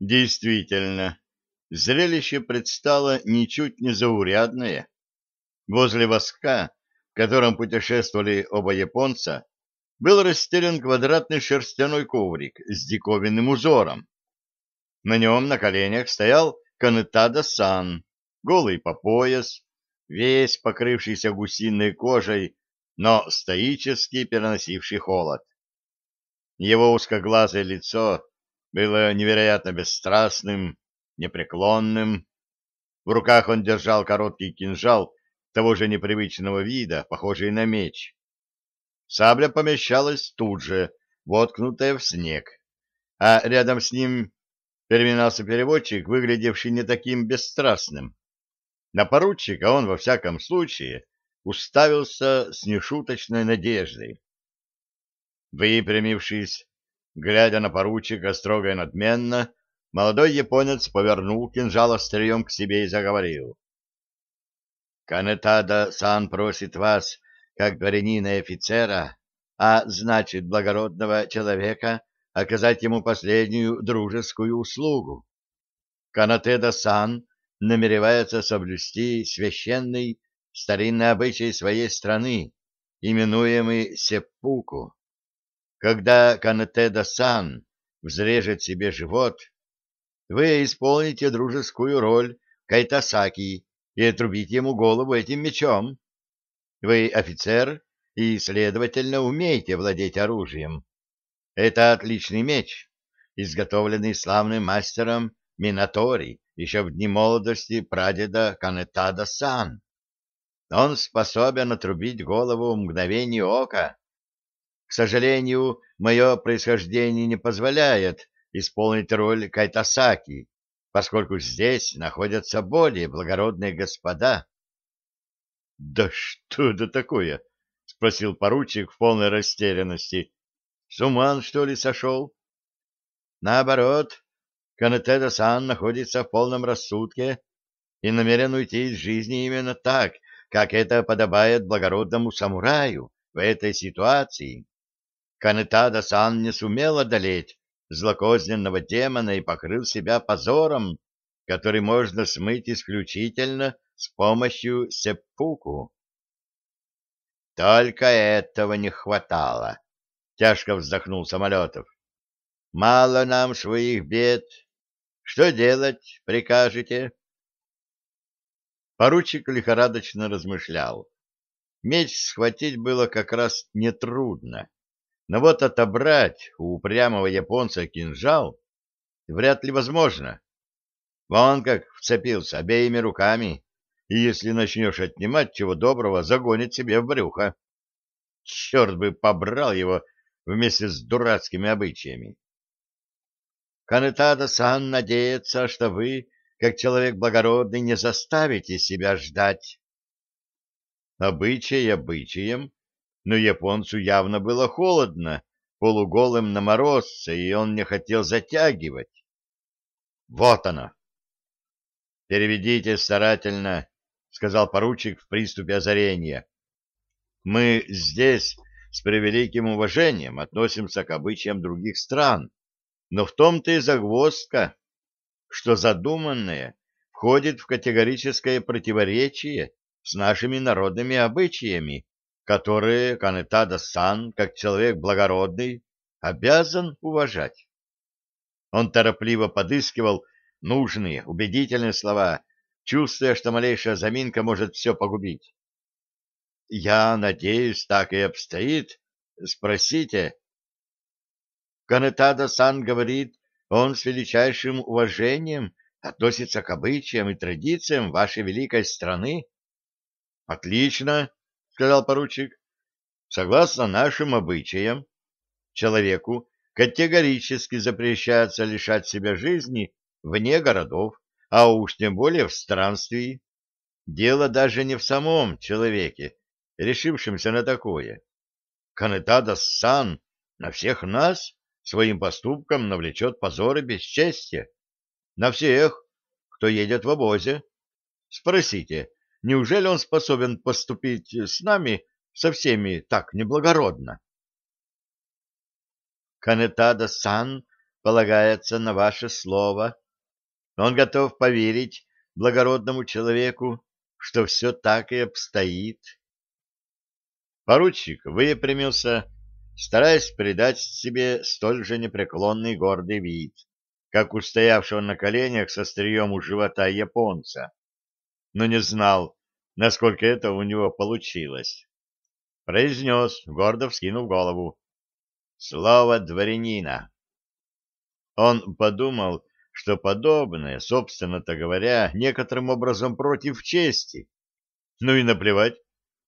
Действительно, зрелище предстало ничуть не заурядное. Возле воска, в котором путешествовали оба японца, был расстелен квадратный шерстяной коврик с диковинным узором. На нем на коленях стоял Канетада-сан, голый по пояс, весь покрывшийся гусиной кожей, но стоически переносивший холод. Его узкоглазое лицо было невероятно бесстрастным, непреклонным. В руках он держал короткий кинжал того же непривычного вида, похожий на меч. Сабля помещалась тут же, воткнутая в снег, а рядом с ним переминался переводчик, выглядевший не таким бесстрастным. На поручика он, во всяком случае, уставился с нешуточной надеждой. Выпрямившись, Глядя на поручика строго и надменно, молодой японец повернул кинжал острием к себе и заговорил. «Канетада-сан просит вас, как дворянина и офицера, а значит, благородного человека, оказать ему последнюю дружескую услугу. Канатеда-сан намеревается соблюсти священный старинный обычай своей страны, именуемый сеппуку. Когда Канетеда-сан взрежет себе живот, вы исполните дружескую роль Кайтасаки и отрубите ему голову этим мечом. Вы офицер и, следовательно, умеете владеть оружием. Это отличный меч, изготовленный славным мастером Минатори еще в дни молодости прадеда Канетада-сан. Он способен отрубить голову в мгновение ока. К сожалению, мое происхождение не позволяет исполнить роль Кайтасаки, поскольку здесь находятся более благородные господа. — Да что это такое? — спросил поручик в полной растерянности. — С ума что ли, сошел? — Наоборот, Канетеда-сан находится в полном рассудке и намерен уйти из жизни именно так, как это подобает благородному самураю в этой ситуации. Канетада-сан не сумел одолеть злокозненного демона и покрыл себя позором, который можно смыть исключительно с помощью сеппуку. Только этого не хватало, — тяжко вздохнул Самолетов. Мало нам своих бед. Что делать, прикажете? Поручик лихорадочно размышлял. Меч схватить было как раз нетрудно. Но вот отобрать у упрямого японца кинжал вряд ли возможно. Вон как вцепился обеими руками, и если начнешь отнимать, чего доброго, загонит себе в брюхо. Черт бы побрал его вместе с дурацкими обычаями. Канетада-сан надеется, что вы, как человек благородный, не заставите себя ждать. Обычай обычаем, но японцу явно было холодно, полуголым на морозце, и он не хотел затягивать. Вот оно. Переведите старательно, сказал поручик в приступе озарения. Мы здесь с превеликим уважением относимся к обычаям других стран, но в том-то и загвоздка, что задуманное входит в категорическое противоречие с нашими народными обычаями которые Канетада-сан, как человек благородный, обязан уважать. Он торопливо подыскивал нужные, убедительные слова, чувствуя, что малейшая заминка может все погубить. «Я надеюсь, так и обстоит. Спросите». Канетада-сан говорит, он с величайшим уважением относится к обычаям и традициям вашей великой страны. «Отлично сказал поручик. Согласно нашим обычаям, человеку категорически запрещается лишать себя жизни вне городов, а уж тем более в странстве. Дело даже не в самом человеке, решившемся на такое. Канетада-сан на всех нас своим поступком навлечет позор и бесчестье. На всех, кто едет в обозе. Спросите, Неужели он способен поступить с нами, со всеми, так неблагородно? Канетада-сан полагается на ваше слово. Он готов поверить благородному человеку, что все так и обстоит. Поручик выпрямился, стараясь придать себе столь же непреклонный гордый вид, как у стоявшего на коленях со стрием у живота японца, но не знал, насколько это у него получилось. Произнес, гордо вскинув голову. Слово дворянина. Он подумал, что подобное, собственно-то говоря, некоторым образом против чести. Ну и наплевать.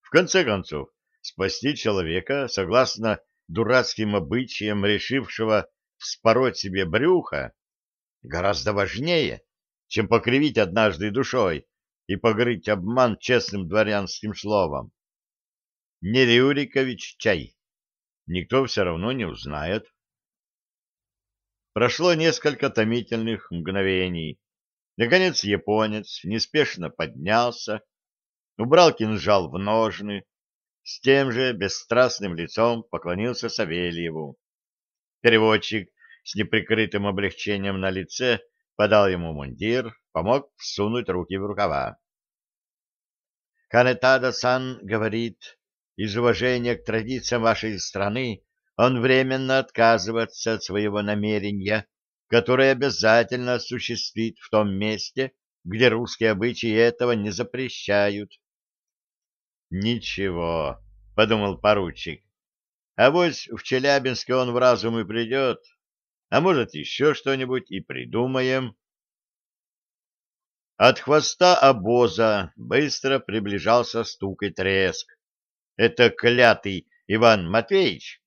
В конце концов, спасти человека, согласно дурацким обычаям решившего вспороть себе брюхо, гораздо важнее, чем покривить однажды душой и погрыть обман честным дворянским словом. Не Рюрикович чай. Никто все равно не узнает. Прошло несколько томительных мгновений. Наконец японец неспешно поднялся, убрал кинжал в ножны, с тем же бесстрастным лицом поклонился Савельеву. Переводчик с неприкрытым облегчением на лице подал ему мундир, помог всунуть руки в рукава. Канетада-сан говорит, из уважения к традициям вашей страны он временно отказывается от своего намерения, которое обязательно осуществит в том месте, где русские обычаи этого не запрещают. «Ничего», — подумал поручик, — «авось в Челябинске он в разум и придет, а может, еще что-нибудь и придумаем». От хвоста обоза быстро приближался стук и треск. Это клятый Иван Матвеевич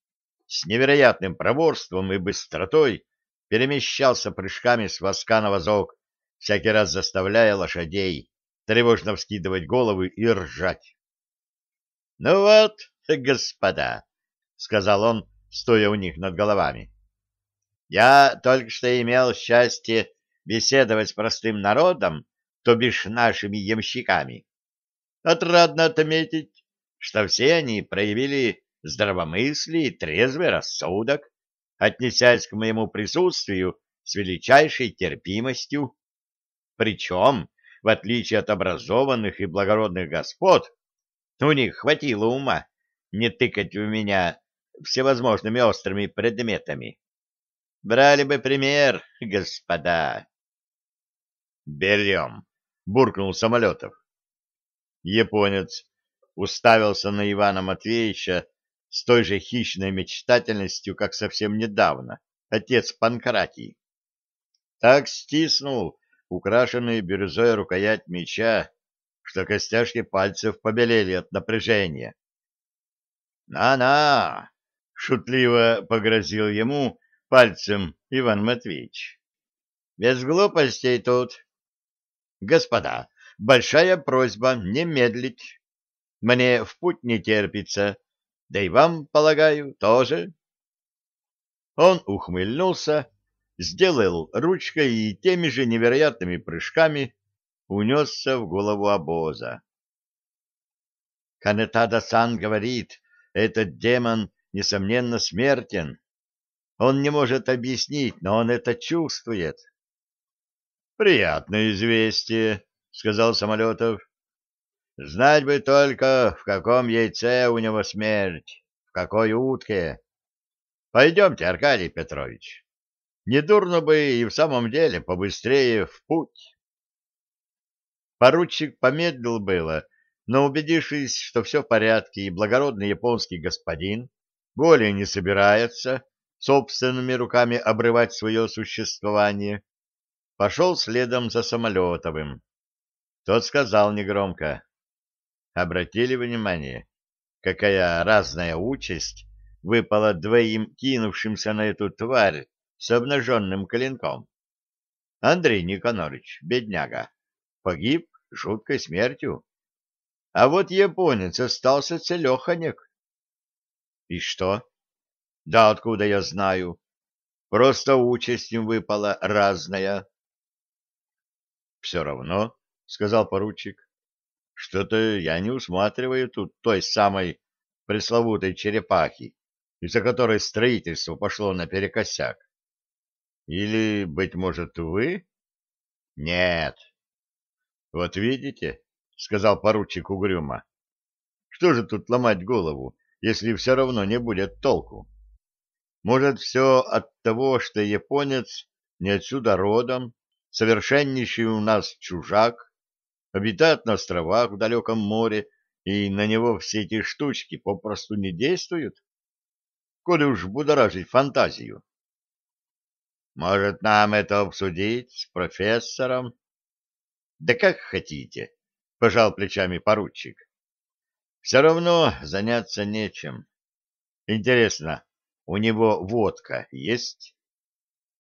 с невероятным проворством и быстротой перемещался прыжками с воска на вазок, всякий раз заставляя лошадей тревожно вскидывать головы и ржать. — Ну вот, господа, — сказал он, стоя у них над головами, — я только что имел счастье беседовать с простым народом, то бишь нашими ямщиками. Отрадно отметить, что все они проявили здравомыслие и трезвый рассудок, отнесясь к моему присутствию с величайшей терпимостью. Причем, в отличие от образованных и благородных господ, у них хватило ума не тыкать в меня всевозможными острыми предметами. Брали бы пример, господа. Берем. — буркнул Самолетов. Японец уставился на Ивана Матвеевича с той же хищной мечтательностью, как совсем недавно отец Панкратий. Так стиснул украшенный бирюзой рукоять меча, что костяшки пальцев побелели от напряжения. «На-на!» — шутливо погрозил ему пальцем Иван Матвеевич. «Без глупостей тут. Господа, большая просьба не медлить. Мне в путь не терпится, да и вам, полагаю, тоже. Он ухмыльнулся, сделал ручкой и теми же невероятными прыжками унесся в голову обоза. Канетада-сан говорит, этот демон, несомненно, смертен. Он не может объяснить, но он это чувствует. Приятное известие, сказал Самолетов. Знать бы только, в каком яйце у него смерть, в какой утке. Пойдемте, Аркадий Петрович. Недурно бы и в самом деле побыстрее в путь. Поручик помедлил было, но, убедившись, что все в порядке, и благородный японский господин более не собирается собственными руками обрывать свое существование, пошел следом за Самолетовым. Тот сказал негромко. Обратили внимание, какая разная участь выпала двоим кинувшимся на эту тварь с обнаженным коленком. Андрей Никонорович, бедняга, погиб жуткой смертью. А вот японец остался целеханек. И что? Да откуда я знаю? Просто участь им выпала разная. Все равно, — сказал поручик, — что-то я не усматриваю тут той самой пресловутой черепахи, из-за которой строительство пошло наперекосяк. Или, быть может, вы? Нет. Вот видите, сказал поручик угрюмо. Что же тут ломать голову, если все равно не будет толку? Может, все от того, что японец не отсюда родом, совершеннейший у нас чужак, обитает на островах в далеком море, и на него все эти штучки попросту не действуют? Коли уж будоражить фантазию. Может, нам это обсудить с профессором? Да как хотите, пожал плечами поручик. Все равно заняться нечем. Интересно, у него водка есть?